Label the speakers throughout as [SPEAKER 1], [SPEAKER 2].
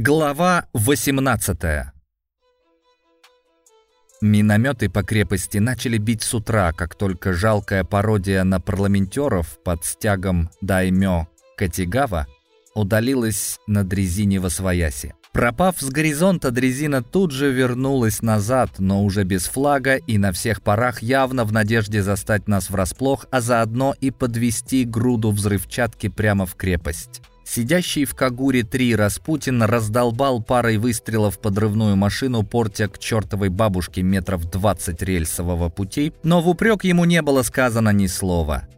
[SPEAKER 1] Глава 18 Минометы по крепости начали бить с утра, как только жалкая пародия на парламентеров под стягом Даймё Катигава удалилась на дрезине во свояси. Пропав с горизонта, дрезина тут же вернулась назад, но уже без флага и на всех парах явно в надежде застать нас врасплох, а заодно и подвести груду взрывчатки прямо в крепость. Сидящий в Кагуре-3 Распутин раздолбал парой выстрелов подрывную машину, портя к чертовой бабушке метров 20 рельсового пути, но в упрек ему не было сказано ни слова.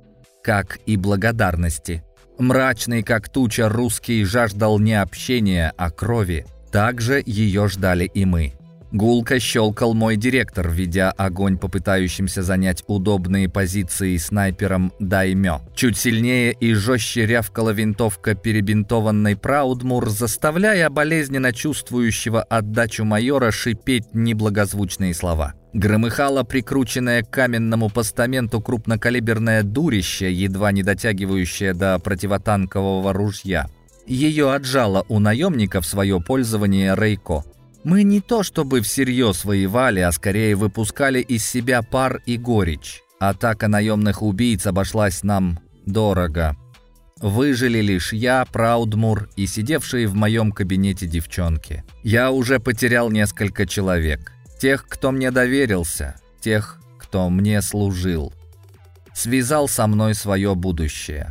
[SPEAKER 1] Как и благодарности. Мрачный, как туча, русский жаждал не общения, а крови. Также ее ждали и мы. Гулко щелкал мой директор, ведя огонь по пытающимся занять удобные позиции снайпером Даймё. Чуть сильнее и жестче рявкала винтовка перебинтованной Праудмур, заставляя болезненно чувствующего отдачу майора шипеть неблагозвучные слова. Громыхало прикрученное к каменному постаменту крупнокалиберное дурище, едва не дотягивающее до противотанкового ружья. Ее отжало у наемника в свое пользование Рейко. Мы не то чтобы всерьез воевали, а скорее выпускали из себя пар и горечь. Атака наемных убийц обошлась нам дорого. Выжили лишь я, Праудмур и сидевшие в моем кабинете девчонки. Я уже потерял несколько человек. Тех, кто мне доверился, тех, кто мне служил. Связал со мной свое будущее.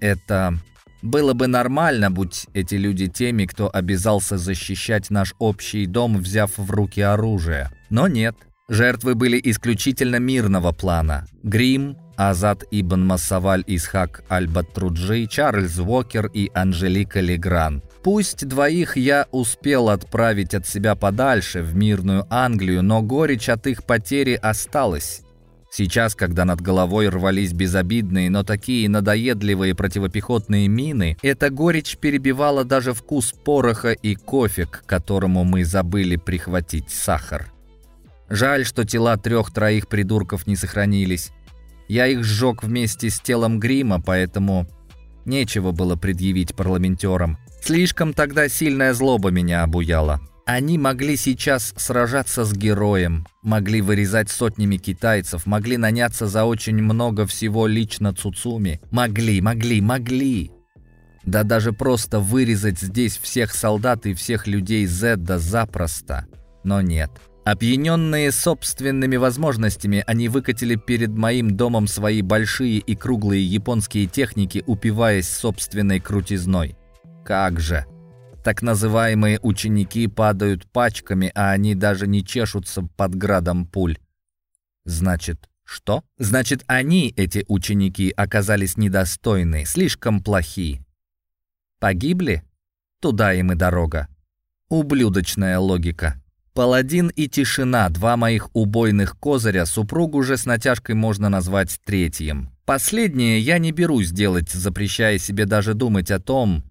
[SPEAKER 1] Это было бы нормально, будь эти люди теми, кто обязался защищать наш общий дом, взяв в руки оружие. Но нет. Жертвы были исключительно мирного плана. Грим, Азат Ибн Массаваль Исхак Аль-Батруджи, Чарльз Уокер и Анжелика Легран. Пусть двоих я успел отправить от себя подальше, в мирную Англию, но горечь от их потери осталась. Сейчас, когда над головой рвались безобидные, но такие надоедливые противопехотные мины, эта горечь перебивала даже вкус пороха и кофе, к которому мы забыли прихватить сахар. Жаль, что тела трех-троих придурков не сохранились. Я их сжег вместе с телом грима, поэтому нечего было предъявить парламентерам. Слишком тогда сильная злоба меня обуяла. Они могли сейчас сражаться с героем, могли вырезать сотнями китайцев, могли наняться за очень много всего лично Цуцуми. Могли, могли, могли. Да даже просто вырезать здесь всех солдат и всех людей Зедда запросто. Но нет. Опьяненные собственными возможностями, они выкатили перед моим домом свои большие и круглые японские техники, упиваясь собственной крутизной. Как же! Так называемые ученики падают пачками, а они даже не чешутся под градом пуль. Значит, что? Значит, они, эти ученики, оказались недостойны, слишком плохи. Погибли? Туда им и дорога. Ублюдочная логика. Паладин и тишина, два моих убойных козыря, супругу же с натяжкой можно назвать третьим. Последнее я не берусь делать, запрещая себе даже думать о том,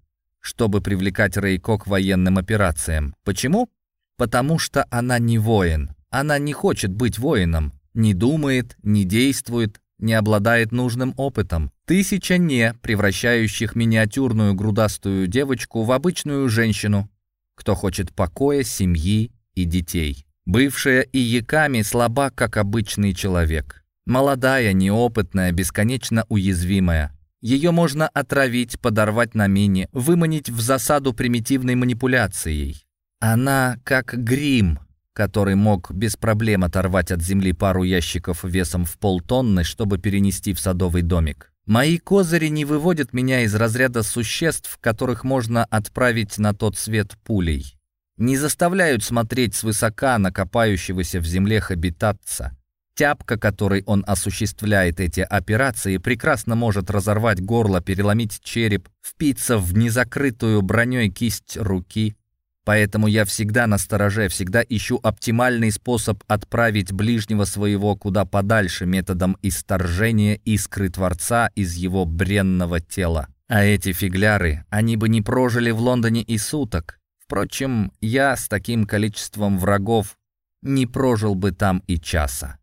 [SPEAKER 1] чтобы привлекать Рейко к военным операциям. Почему? Потому что она не воин. Она не хочет быть воином. Не думает, не действует, не обладает нужным опытом. Тысяча «не», превращающих миниатюрную грудастую девочку в обычную женщину, кто хочет покоя, семьи и детей. Бывшая и яками слаба, как обычный человек. Молодая, неопытная, бесконечно уязвимая. Ее можно отравить, подорвать на мине, выманить в засаду примитивной манипуляцией. Она как грим, который мог без проблем оторвать от земли пару ящиков весом в полтонны, чтобы перенести в садовый домик. Мои козыри не выводят меня из разряда существ, которых можно отправить на тот свет пулей. Не заставляют смотреть свысока на копающегося в земле хабитатца. Тяпка, которой он осуществляет эти операции, прекрасно может разорвать горло, переломить череп, впиться в незакрытую броней кисть руки. Поэтому я всегда на стороже, всегда ищу оптимальный способ отправить ближнего своего куда подальше методом исторжения искры Творца из его бренного тела. А эти фигляры, они бы не прожили в Лондоне и суток. Впрочем, я с таким количеством врагов не прожил бы там и часа.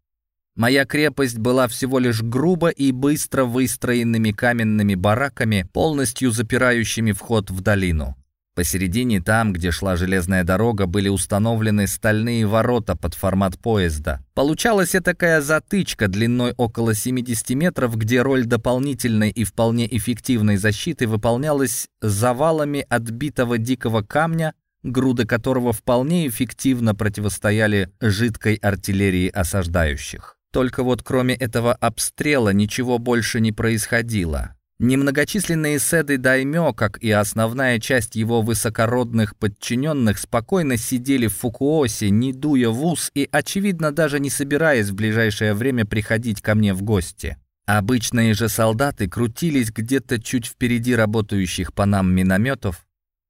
[SPEAKER 1] Моя крепость была всего лишь грубо и быстро выстроенными каменными бараками, полностью запирающими вход в долину. Посередине, там, где шла железная дорога, были установлены стальные ворота под формат поезда. Получалась такая затычка длиной около 70 метров, где роль дополнительной и вполне эффективной защиты выполнялась завалами отбитого дикого камня, груды которого вполне эффективно противостояли жидкой артиллерии осаждающих. Только вот кроме этого обстрела ничего больше не происходило. Немногочисленные седы Даймё, как и основная часть его высокородных подчиненных, спокойно сидели в Фукуосе, не дуя в ус и, очевидно, даже не собираясь в ближайшее время приходить ко мне в гости. Обычные же солдаты крутились где-то чуть впереди работающих по нам минометов,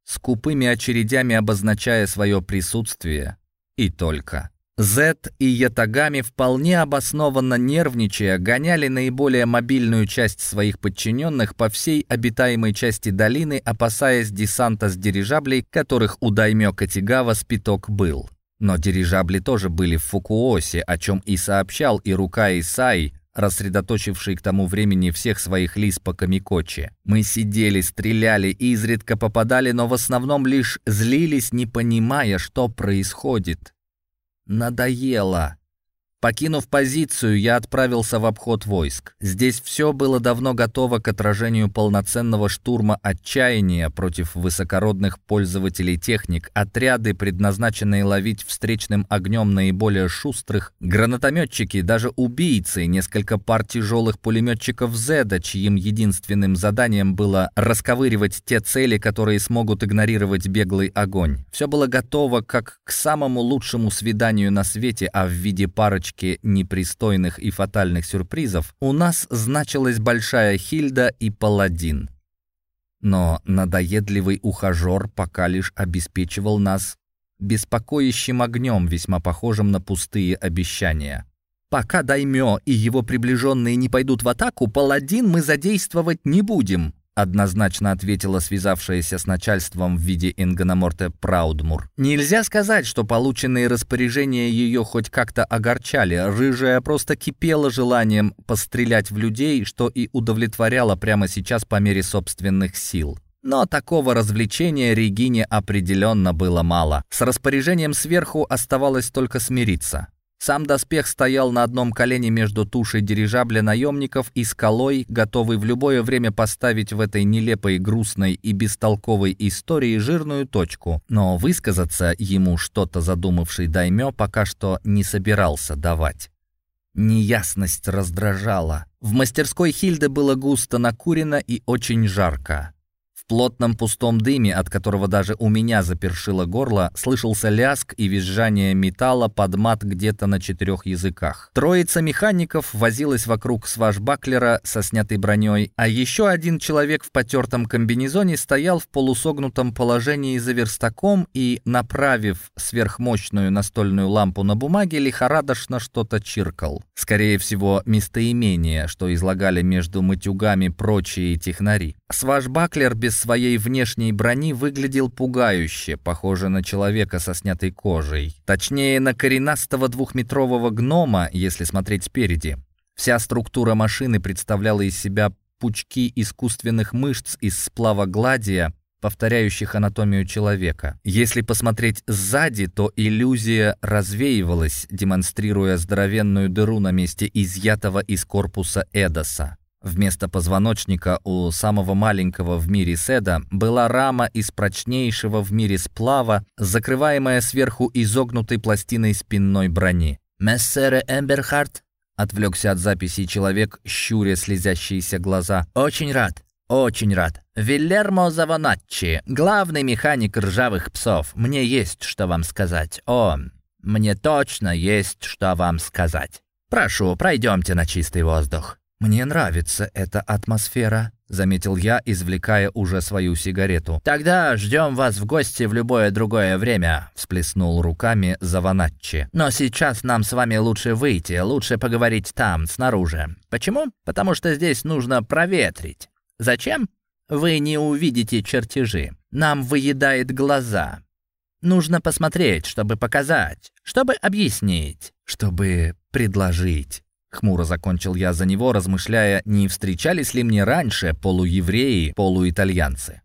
[SPEAKER 1] скупыми очередями обозначая свое присутствие. И только. Зет и Ятагами вполне обоснованно нервничая гоняли наиболее мобильную часть своих подчиненных по всей обитаемой части долины, опасаясь десанта с дирижаблей, которых у Даймё Катигава спиток был. Но дирижабли тоже были в Фукуосе, о чем и сообщал и рука Исай, рассредоточивший к тому времени всех своих лис по Камикоче. Мы сидели, стреляли, изредка попадали, но в основном лишь злились, не понимая, что происходит. Надоело. Покинув позицию, я отправился в обход войск. Здесь все было давно готово к отражению полноценного штурма отчаяния против высокородных пользователей техник, отряды, предназначенные ловить встречным огнем наиболее шустрых, гранатометчики, даже убийцы, несколько пар тяжелых пулеметчиков Зеда, чьим единственным заданием было расковыривать те цели, которые смогут игнорировать беглый огонь. Все было готово как к самому лучшему свиданию на свете, а в виде парочки цепочке непристойных и фатальных сюрпризов у нас значилась Большая Хильда и Паладин. Но надоедливый ухажер пока лишь обеспечивал нас беспокоящим огнем, весьма похожим на пустые обещания. «Пока Даймё и его приближенные не пойдут в атаку, Паладин мы задействовать не будем», однозначно ответила связавшаяся с начальством в виде Ингономорте Праудмур. Нельзя сказать, что полученные распоряжения ее хоть как-то огорчали. Рыжая просто кипела желанием пострелять в людей, что и удовлетворяло прямо сейчас по мере собственных сил. Но такого развлечения Регине определенно было мало. С распоряжением сверху оставалось только смириться. Сам доспех стоял на одном колене между тушей дирижабля наемников и скалой, готовый в любое время поставить в этой нелепой, грустной и бестолковой истории жирную точку. Но высказаться ему что-то задумавший Даймё пока что не собирался давать. Неясность раздражала. В мастерской Хильды было густо накурено и очень жарко. В плотном пустом дыме, от которого даже у меня запершило горло, слышался ляск и визжание металла под мат где-то на четырех языках. Троица механиков возилась вокруг сважбаклера со снятой броней, а еще один человек в потертом комбинезоне стоял в полусогнутом положении за верстаком и, направив сверхмощную настольную лампу на бумаге, лихорадочно что-то чиркал. Скорее всего, местоимение, что излагали между матюгами прочие технари. Сважбаклер без своей внешней брони выглядел пугающе, похоже на человека со снятой кожей. Точнее, на коренастого двухметрового гнома, если смотреть спереди. Вся структура машины представляла из себя пучки искусственных мышц из сплава гладия, повторяющих анатомию человека. Если посмотреть сзади, то иллюзия развеивалась, демонстрируя здоровенную дыру на месте изъятого из корпуса Эдоса. Вместо позвоночника у самого маленького в мире седа была рама из прочнейшего в мире сплава, закрываемая сверху изогнутой пластиной спинной брони. «Мессере Эмберхарт?» — отвлекся от записи человек, щуря слезящиеся глаза. «Очень рад, очень рад. Вильермо Завоначчи, главный механик ржавых псов. Мне есть что вам сказать. О, мне точно есть что вам сказать. Прошу, пройдемте на чистый воздух». «Мне нравится эта атмосфера», — заметил я, извлекая уже свою сигарету. «Тогда ждем вас в гости в любое другое время», — всплеснул руками Заваначчи. «Но сейчас нам с вами лучше выйти, лучше поговорить там, снаружи. Почему? Потому что здесь нужно проветрить. Зачем? Вы не увидите чертежи. Нам выедает глаза. Нужно посмотреть, чтобы показать, чтобы объяснить, чтобы предложить». Хмуро закончил я за него, размышляя, не встречались ли мне раньше полуевреи, полуитальянцы.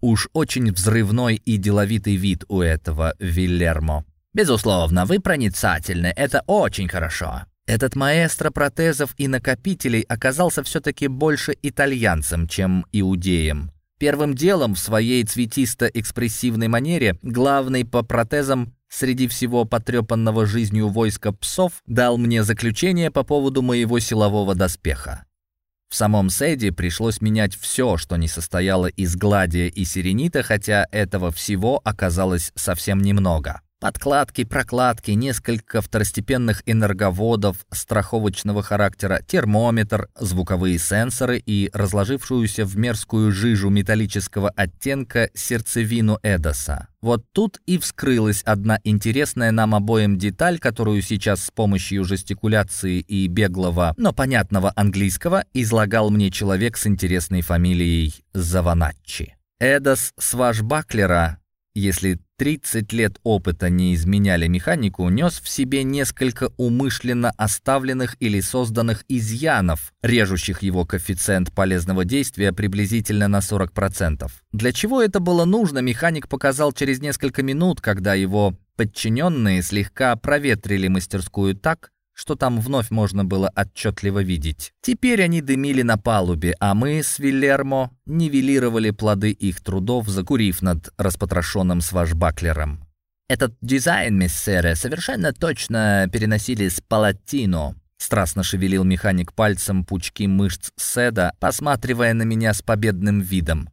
[SPEAKER 1] Уж очень взрывной и деловитый вид у этого Вильермо. «Безусловно, вы проницательны, это очень хорошо». Этот маэстро протезов и накопителей оказался все-таки больше итальянцем, чем иудеем. Первым делом в своей цветисто-экспрессивной манере главный по протезам среди всего потрепанного жизнью войска псов дал мне заключение по поводу моего силового доспеха. В самом Седе пришлось менять все, что не состояло из гладия и сиренита, хотя этого всего оказалось совсем немного. Подкладки, прокладки, несколько второстепенных энерговодов страховочного характера, термометр, звуковые сенсоры и разложившуюся в мерзкую жижу металлического оттенка сердцевину Эдоса. Вот тут и вскрылась одна интересная нам обоим деталь, которую сейчас с помощью жестикуляции и беглого, но понятного английского излагал мне человек с интересной фамилией Заваначчи. Эдос Свашбаклера если 30 лет опыта не изменяли механику, нес в себе несколько умышленно оставленных или созданных изъянов, режущих его коэффициент полезного действия приблизительно на 40%. Для чего это было нужно, механик показал через несколько минут, когда его подчиненные слегка проветрили мастерскую так, что там вновь можно было отчетливо видеть. Теперь они дымили на палубе, а мы с Вильермо нивелировали плоды их трудов, закурив над распотрошенным сважбаклером. «Этот дизайн, миссере, совершенно точно переносили с Палатино», Страстно шевелил механик пальцем пучки мышц Седа, посматривая на меня с победным видом.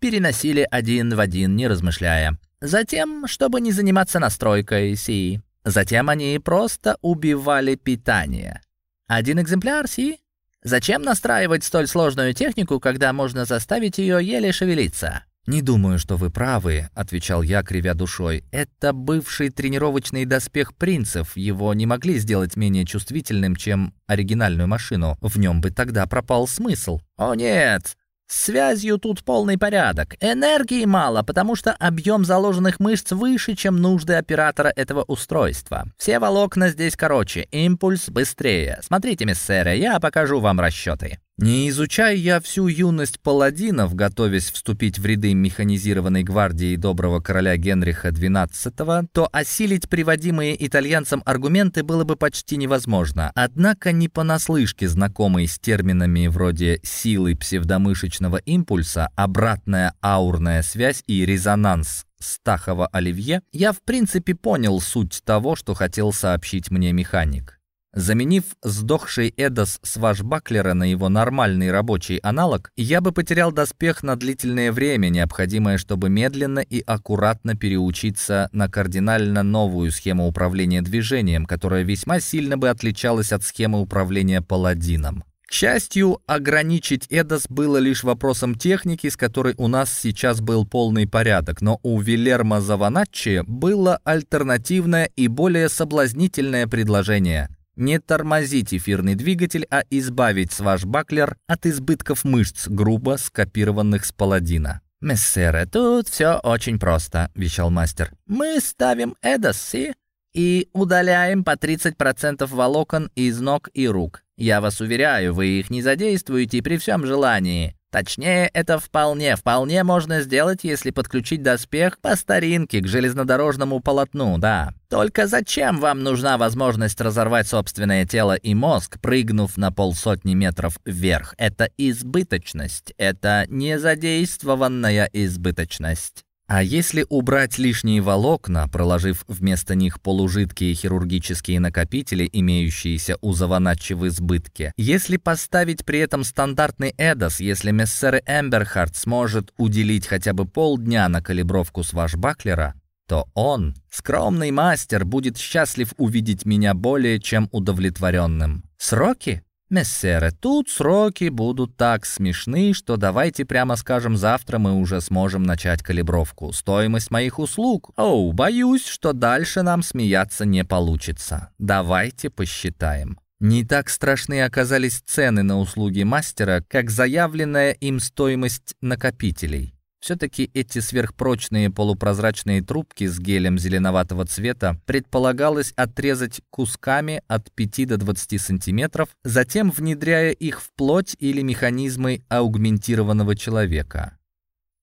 [SPEAKER 1] Переносили один в один, не размышляя. Затем, чтобы не заниматься настройкой, си. Затем они просто убивали питание. Один экземпляр, Си? Зачем настраивать столь сложную технику, когда можно заставить ее еле шевелиться? «Не думаю, что вы правы», — отвечал я, кривя душой. «Это бывший тренировочный доспех принцев. Его не могли сделать менее чувствительным, чем оригинальную машину. В нем бы тогда пропал смысл». «О нет! С связью тут полный порядок. Энергии мало, потому что объем заложенных мышц выше, чем нужды оператора этого устройства. Все волокна здесь короче, импульс быстрее. Смотрите, миссеры, я покажу вам расчеты. Не изучая я всю юность паладинов, готовясь вступить в ряды механизированной гвардии доброго короля Генриха XII, то осилить приводимые итальянцам аргументы было бы почти невозможно. Однако не понаслышке знакомый с терминами вроде силы псевдомышечного импульса, обратная аурная связь и резонанс Стахова Оливье, я в принципе понял суть того, что хотел сообщить мне механик. Заменив сдохший Эдос Свашбаклера на его нормальный рабочий аналог, я бы потерял доспех на длительное время, необходимое, чтобы медленно и аккуратно переучиться на кардинально новую схему управления движением, которая весьма сильно бы отличалась от схемы управления паладином. К счастью, ограничить Эдос было лишь вопросом техники, с которой у нас сейчас был полный порядок, но у Вилермо Заваначчи было альтернативное и более соблазнительное предложение — не тормозить эфирный двигатель, а избавить свашбаклер от избытков мышц, грубо скопированных с паладина. «Мессеры, тут все очень просто», — вещал мастер. «Мы ставим Эдосси и удаляем по 30% волокон из ног и рук. Я вас уверяю, вы их не задействуете при всем желании. Точнее, это вполне, вполне можно сделать, если подключить доспех по старинке к железнодорожному полотну, да. Только зачем вам нужна возможность разорвать собственное тело и мозг, прыгнув на полсотни метров вверх? Это избыточность, это незадействованная избыточность. А если убрать лишние волокна, проложив вместо них полужидкие хирургические накопители, имеющиеся у Заваначчи в избытке, если поставить при этом стандартный Эдос, если мессер Эмберхард сможет уделить хотя бы полдня на калибровку свашбаклера, то он, скромный мастер, будет счастлив увидеть меня более чем удовлетворенным. Сроки? «Мессеры, тут сроки будут так смешны, что давайте прямо скажем, завтра мы уже сможем начать калибровку. Стоимость моих услуг? Оу, боюсь, что дальше нам смеяться не получится. Давайте посчитаем». Не так страшны оказались цены на услуги мастера, как заявленная им стоимость накопителей. Все-таки эти сверхпрочные полупрозрачные трубки с гелем зеленоватого цвета предполагалось отрезать кусками от 5 до 20 сантиметров, затем внедряя их в плоть или механизмы аугментированного человека.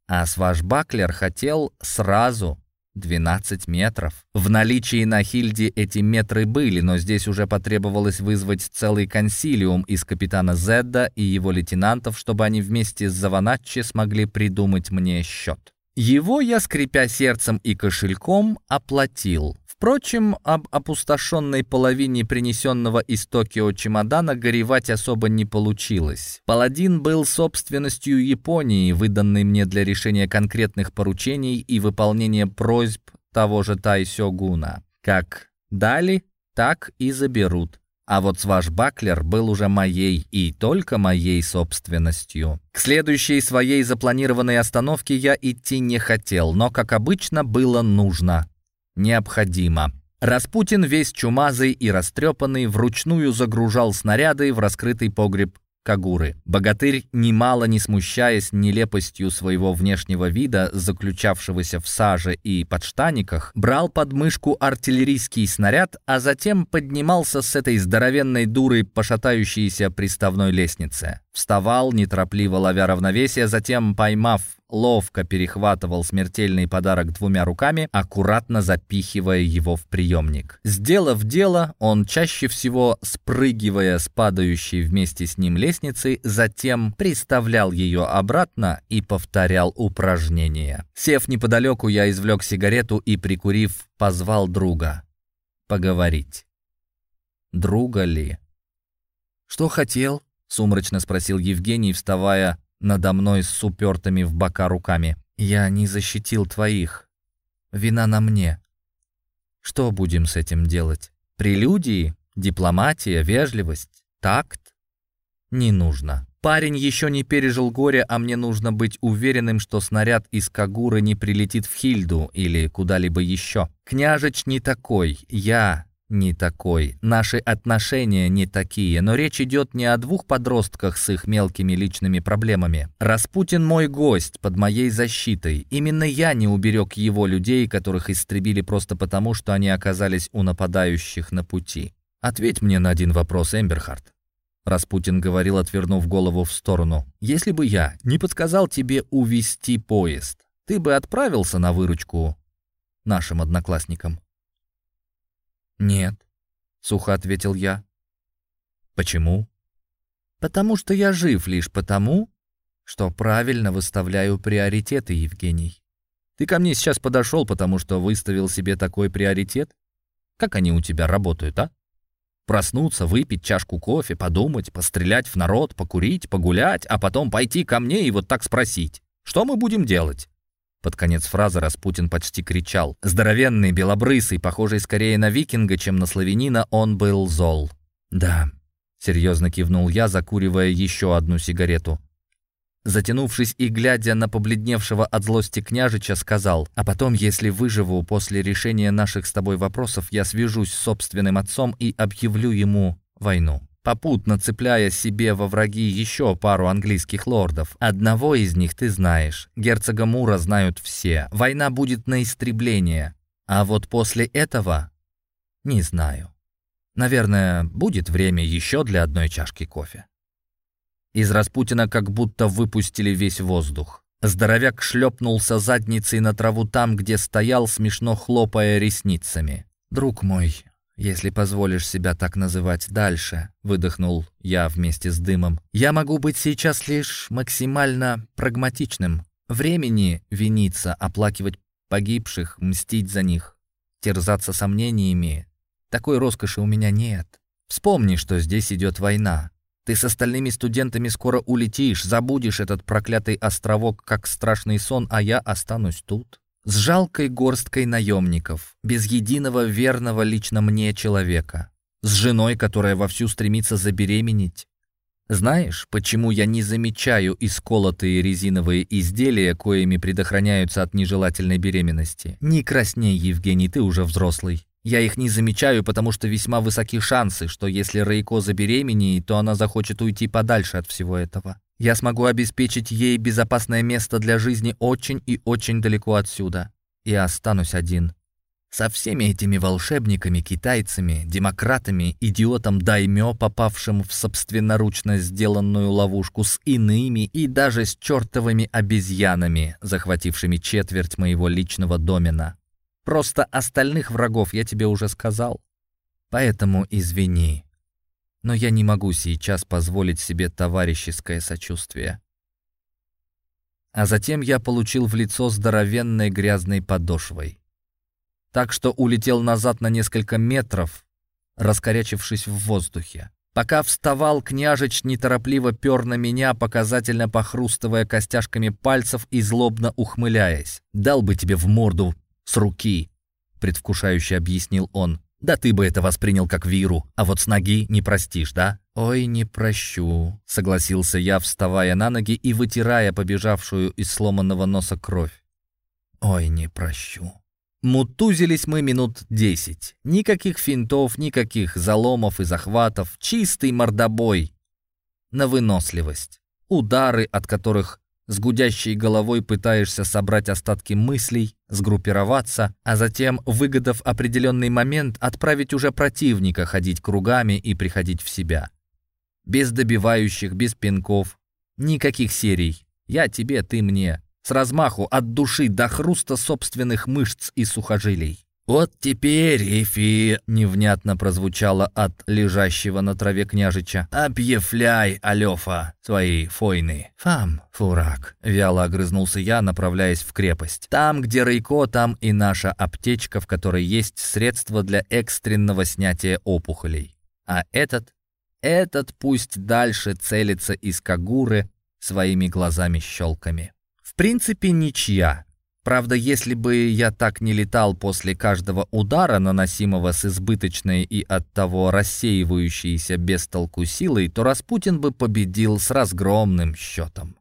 [SPEAKER 1] а свашбаклер хотел сразу 12 метров. В наличии на Хильде эти метры были, но здесь уже потребовалось вызвать целый консилиум из капитана Зедда и его лейтенантов, чтобы они вместе с Заваначчи смогли придумать мне счет. Его я, скрипя сердцем и кошельком, оплатил. Впрочем, об опустошенной половине принесенного из Токио чемодана горевать особо не получилось. Паладин был собственностью Японии, выданной мне для решения конкретных поручений и выполнения просьб того же Тайсёгуна. Как дали, так и заберут. А вот свашбаклер был уже моей и только моей собственностью. К следующей своей запланированной остановке я идти не хотел, но, как обычно, было нужно необходимо. Распутин, весь чумазый и растрепанный, вручную загружал снаряды в раскрытый погреб Кагуры. Богатырь, немало не смущаясь нелепостью своего внешнего вида, заключавшегося в саже и подштаниках, брал под мышку артиллерийский снаряд, а затем поднимался с этой здоровенной дурой по шатающейся приставной лестнице. Вставал, неторопливо ловя равновесие, затем, поймав ловко перехватывал смертельный подарок двумя руками, аккуратно запихивая его в приемник. Сделав дело, он чаще всего, спрыгивая с падающей вместе с ним лестницы, затем приставлял ее обратно и повторял упражнения. Сев неподалеку, я извлек сигарету и, прикурив, позвал друга. Поговорить. Друга ли? «Что хотел?» — сумрачно спросил Евгений, вставая надо мной с упертыми в бока руками. «Я не защитил твоих. Вина на мне. Что будем с этим делать? Прелюдии? Дипломатия? Вежливость? Такт? Не нужно. Парень еще не пережил горя, а мне нужно быть уверенным, что снаряд из Кагуры не прилетит в Хильду или куда-либо еще. Княжич не такой. Я не такой. Наши отношения не такие. Но речь идет не о двух подростках с их мелкими личными проблемами. Распутин мой гость под моей защитой. Именно я не уберег его людей, которых истребили просто потому, что они оказались у нападающих на пути. Ответь мне на один вопрос, Эмберхард. Распутин говорил, отвернув голову в сторону. «Если бы я не подсказал тебе увести поезд, ты бы отправился на выручку нашим одноклассникам?» «Нет», — сухо ответил я. «Почему?» «Потому что я жив лишь потому, что правильно выставляю приоритеты, Евгений. Ты ко мне сейчас подошел, потому что выставил себе такой приоритет? Как они у тебя работают, а? Проснуться, выпить чашку кофе, подумать, пострелять в народ, покурить, погулять, а потом пойти ко мне и вот так спросить, что мы будем делать? Под конец фразы Распутин почти кричал. Здоровенный, белобрысый, похожий скорее на викинга, чем на славянина, он был зол. «Да», — серьезно кивнул я, закуривая еще одну сигарету. Затянувшись и глядя на побледневшего от злости княжича, сказал, «А потом, если выживу после решения наших с тобой вопросов, я свяжусь с собственным отцом и объявлю ему войну» попутно цепляя себе во враги еще пару английских лордов. Одного из них ты знаешь. Герцога Мура знают все. Война будет на истребление. А вот после этого... Не знаю. Наверное, будет время еще для одной чашки кофе. Из Распутина как будто выпустили весь воздух. Здоровяк шлепнулся задницей на траву там, где стоял, смешно хлопая ресницами. «Друг мой, «Если позволишь себя так называть дальше», — выдохнул я вместе с дымом, «я могу быть сейчас лишь максимально прагматичным. Времени виниться, оплакивать погибших, мстить за них, терзаться сомнениями. Такой роскоши у меня нет. Вспомни, что здесь идет война. Ты с остальными студентами скоро улетишь, забудешь этот проклятый островок как страшный сон, а я останусь тут с жалкой горсткой наемников, без единого верного лично мне человека, с женой, которая вовсю стремится забеременеть. Знаешь, почему я не замечаю исколотые резиновые изделия, коими предохраняются от нежелательной беременности? Не красней, Евгений, ты уже взрослый. Я их не замечаю, потому что весьма высоки шансы, что если Рейко забеременеет, то она захочет уйти подальше от всего этого. Я смогу обеспечить ей безопасное место для жизни очень и очень далеко отсюда. И останусь один. Со всеми этими волшебниками, китайцами, демократами, идиотом Даймё, попавшим в собственноручно сделанную ловушку, с иными и даже с чертовыми обезьянами, захватившими четверть моего личного домена. Просто остальных врагов я тебе уже сказал. Поэтому извини. Но я не могу сейчас позволить себе товарищеское сочувствие. А затем я получил в лицо здоровенной грязной подошвой так что улетел назад на несколько метров, раскорячившись в воздухе. Пока вставал, княжич неторопливо пер на меня, показательно похрустывая костяшками пальцев и злобно ухмыляясь. «Дал бы тебе в морду с руки», — предвкушающе объяснил он. «Да ты бы это воспринял как виру, а вот с ноги не простишь, да?» «Ой, не прощу», — согласился я, вставая на ноги и вытирая побежавшую из сломанного носа кровь. «Ой, не прощу». Мутузились мы минут десять. Никаких финтов, никаких заломов и захватов. Чистый мордобой. На выносливость. Удары, от которых с гудящей головой пытаешься собрать остатки мыслей, сгруппироваться, а затем, выгодав определенный момент, отправить уже противника ходить кругами и приходить в себя. Без добивающих, без пинков. Никаких серий. Я тебе, ты мне. С размаху, от души до хруста собственных мышц и сухожилий. «Вот теперь, Эфи!» — невнятно прозвучало от лежащего на траве княжича. «Объявляй, Алёфа, свои фойны!» «Фам, фурак!» — вяло огрызнулся я, направляясь в крепость. «Там, где Рейко, там и наша аптечка, в которой есть средства для экстренного снятия опухолей. А этот? Этот пусть дальше целится из Кагуры своими глазами-щелками». В принципе, ничья. Правда, если бы я так не летал после каждого удара, наносимого с избыточной и оттого рассеивающейся без толку силой, то Распутин бы победил с разгромным счетом.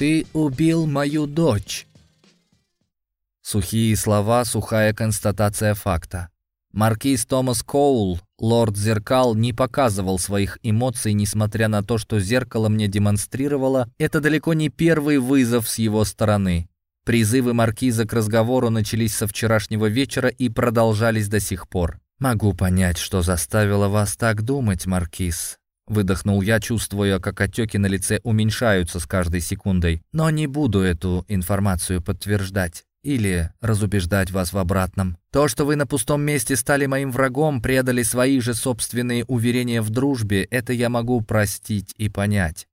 [SPEAKER 1] «Ты убил мою дочь!» Сухие слова, сухая констатация факта. Маркиз Томас Коул, лорд Зеркал, не показывал своих эмоций, несмотря на то, что зеркало мне демонстрировало, это далеко не первый вызов с его стороны. Призывы Маркиза к разговору начались со вчерашнего вечера и продолжались до сих пор. «Могу понять, что заставило вас так думать, Маркиз. Выдохнул я, чувствуя, как отеки на лице уменьшаются с каждой секундой. Но не буду эту информацию подтверждать или разубеждать вас в обратном. То, что вы на пустом месте стали моим врагом, предали свои же собственные уверения в дружбе, это я могу простить и понять.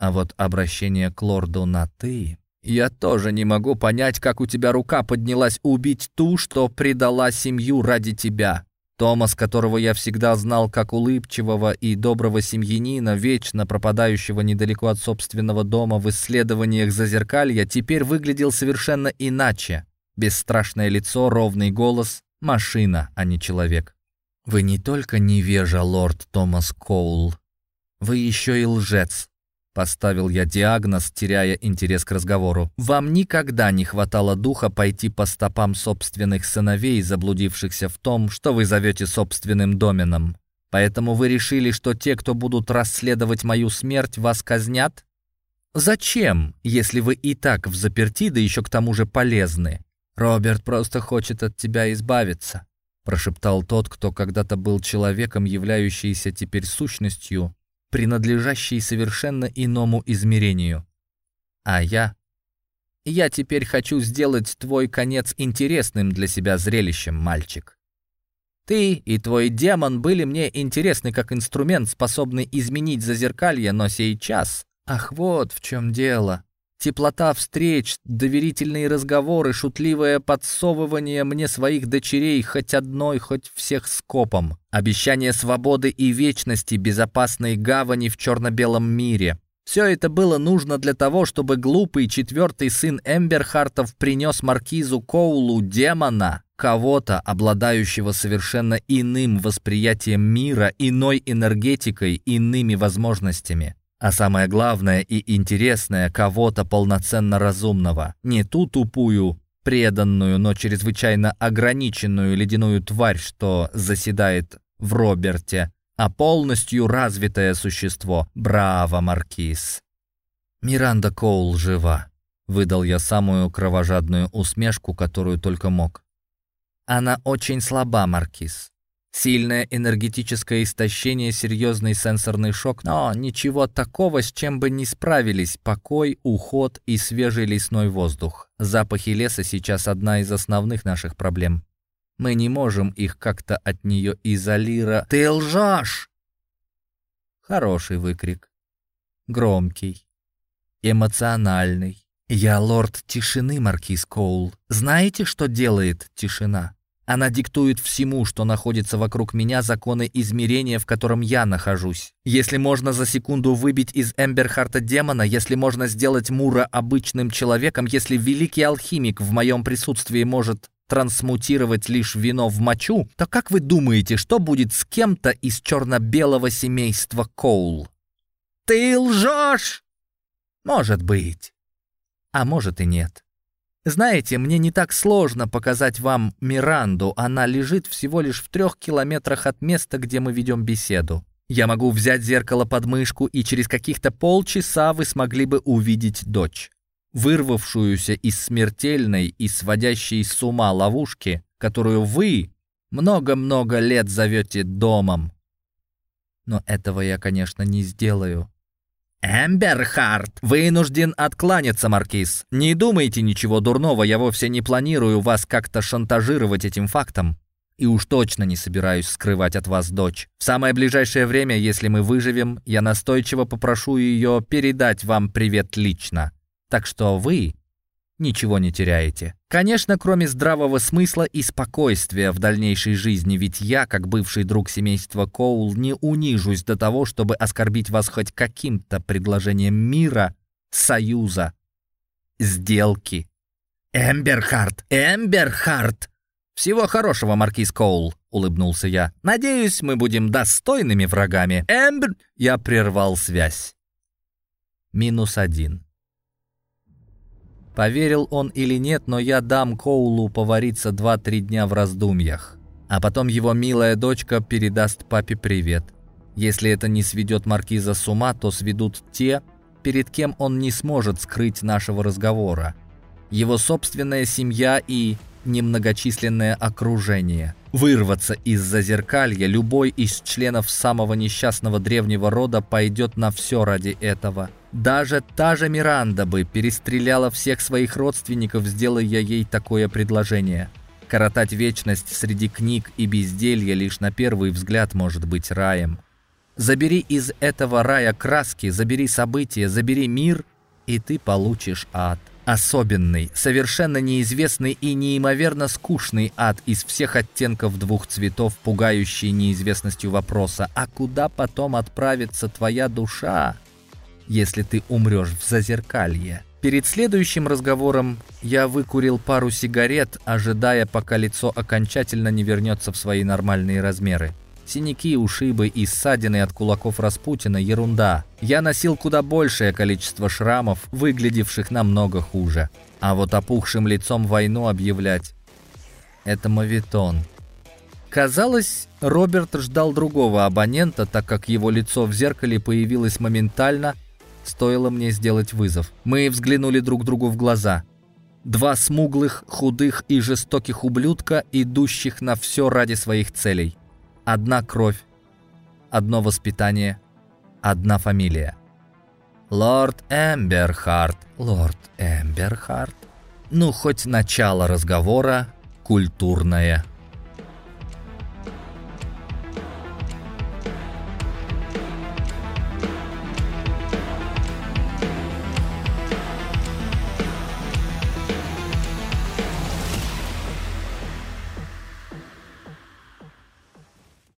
[SPEAKER 1] А вот обращение к лорду на «ты» Я тоже не могу понять, как у тебя рука поднялась убить ту, что предала семью ради тебя. Томас, которого я всегда знал как улыбчивого и доброго семьянина, вечно пропадающего недалеко от собственного дома в исследованиях зазеркалья, теперь выглядел совершенно иначе. Бесстрашное лицо, ровный голос, машина, а не человек. «Вы не только невежа, лорд Томас Коул, вы еще и лжец», Поставил я диагноз, теряя интерес к разговору. «Вам никогда не хватало духа пойти по стопам собственных сыновей, заблудившихся в том, что вы зовете собственным доменом. Поэтому вы решили, что те, кто будут расследовать мою смерть, вас казнят? Зачем, если вы и так в заперти, да еще к тому же полезны? Роберт просто хочет от тебя избавиться», прошептал тот, кто когда-то был человеком, являющийся теперь сущностью, принадлежащий совершенно иному измерению. А я? Я теперь хочу сделать твой конец интересным для себя зрелищем, мальчик. Ты и твой демон были мне интересны как инструмент, способный изменить зазеркалье, но сейчас... Ах, вот в чем дело. Теплота встреч, доверительные разговоры, шутливое подсовывание мне своих дочерей, хоть одной, хоть всех скопом. Обещание свободы и вечности, безопасной гавани в черно-белом мире. Все это было нужно для того, чтобы глупый четвертый сын Эмберхартов принес маркизу Коулу демона, кого-то, обладающего совершенно иным восприятием мира, иной энергетикой, иными возможностями. А самое главное и интересное, кого-то полноценно разумного. Не ту тупую, преданную, но чрезвычайно ограниченную ледяную тварь, что заседает в Роберте, а полностью развитое существо. Браво, Маркиз! Миранда Коул жива. Выдал я самую кровожадную усмешку, которую только мог. Она очень слаба, Маркиз. Сильное энергетическое истощение, серьезный сенсорный шок, но ничего такого, с чем бы не справились покой, уход и свежий лесной воздух. Запахи леса сейчас одна из основных наших проблем. Мы не можем их как-то от нее изолировать. «Ты лжешь!» Хороший выкрик. Громкий. Эмоциональный. «Я лорд тишины, маркиз Коул. Знаете, что делает тишина?» Она диктует всему, что находится вокруг меня, законы измерения, в котором я нахожусь. Если можно за секунду выбить из Эмберхарта демона, если можно сделать Мура обычным человеком, если великий алхимик в моем присутствии может трансмутировать лишь вино в мочу, то как вы думаете, что будет с кем-то из черно-белого семейства Коул? «Ты лжешь!» «Может быть. А может и нет. Знаете, мне не так сложно показать вам Миранду, она лежит всего лишь в трех километрах от места, где мы ведем беседу. Я могу взять зеркало под мышку, и через каких-то полчаса вы смогли бы увидеть дочь, вырвавшуюся из смертельной и сводящей с ума ловушки, которую вы много-много лет зовете домом. Но этого я, конечно, не сделаю. «Эмберхарт, вынужден откланяться, Маркиз. Не думайте ничего дурного, я вовсе не планирую вас как-то шантажировать этим фактом. И уж точно не собираюсь скрывать от вас дочь. В самое ближайшее время, если мы выживем, я настойчиво попрошу ее передать вам привет лично. Так что вы ничего не теряете. Конечно, кроме здравого смысла и спокойствия в дальнейшей жизни, ведь я, как бывший друг семейства Коул, не унижусь до того, чтобы оскорбить вас хоть каким-то предложением мира, союза, сделки. «Эмберхарт! Эмберхарт!» «Всего хорошего, маркиз Коул», — улыбнулся я. «Надеюсь, мы будем достойными врагами. Эмбер...» Я прервал связь. Минус один. Поверил он или нет, но я дам Коулу повариться два-три дня в раздумьях. А потом его милая дочка передаст папе привет. Если это не сведет маркиза с ума, то сведут те, перед кем он не сможет скрыть нашего разговора. Его собственная семья и немногочисленное окружение. Вырваться из зазеркалья любой из членов самого несчастного древнего рода пойдет на все ради этого. Даже та же Миранда бы перестреляла всех своих родственников, сделая ей такое предложение. Коротать вечность среди книг и безделья лишь на первый взгляд может быть раем. Забери из этого рая краски, забери события, забери мир, и ты получишь ад. Особенный, совершенно неизвестный и неимоверно скучный ад из всех оттенков двух цветов, пугающий неизвестностью вопроса «А куда потом отправится твоя душа, если ты умрешь в зазеркалье?» Перед следующим разговором я выкурил пару сигарет, ожидая, пока лицо окончательно не вернется в свои нормальные размеры. Синяки, ушибы и ссадины от кулаков Распутина – ерунда. Я носил куда большее количество шрамов, выглядевших намного хуже. А вот опухшим лицом войну объявлять – это мавитон. Казалось, Роберт ждал другого абонента, так как его лицо в зеркале появилось моментально, стоило мне сделать вызов. Мы взглянули друг другу в глаза. Два смуглых, худых и жестоких ублюдка, идущих на все ради своих целей. Одна кровь, одно воспитание, одна фамилия. Лорд Эмберхарт, лорд Эмберхарт. Ну, хоть начало разговора культурное.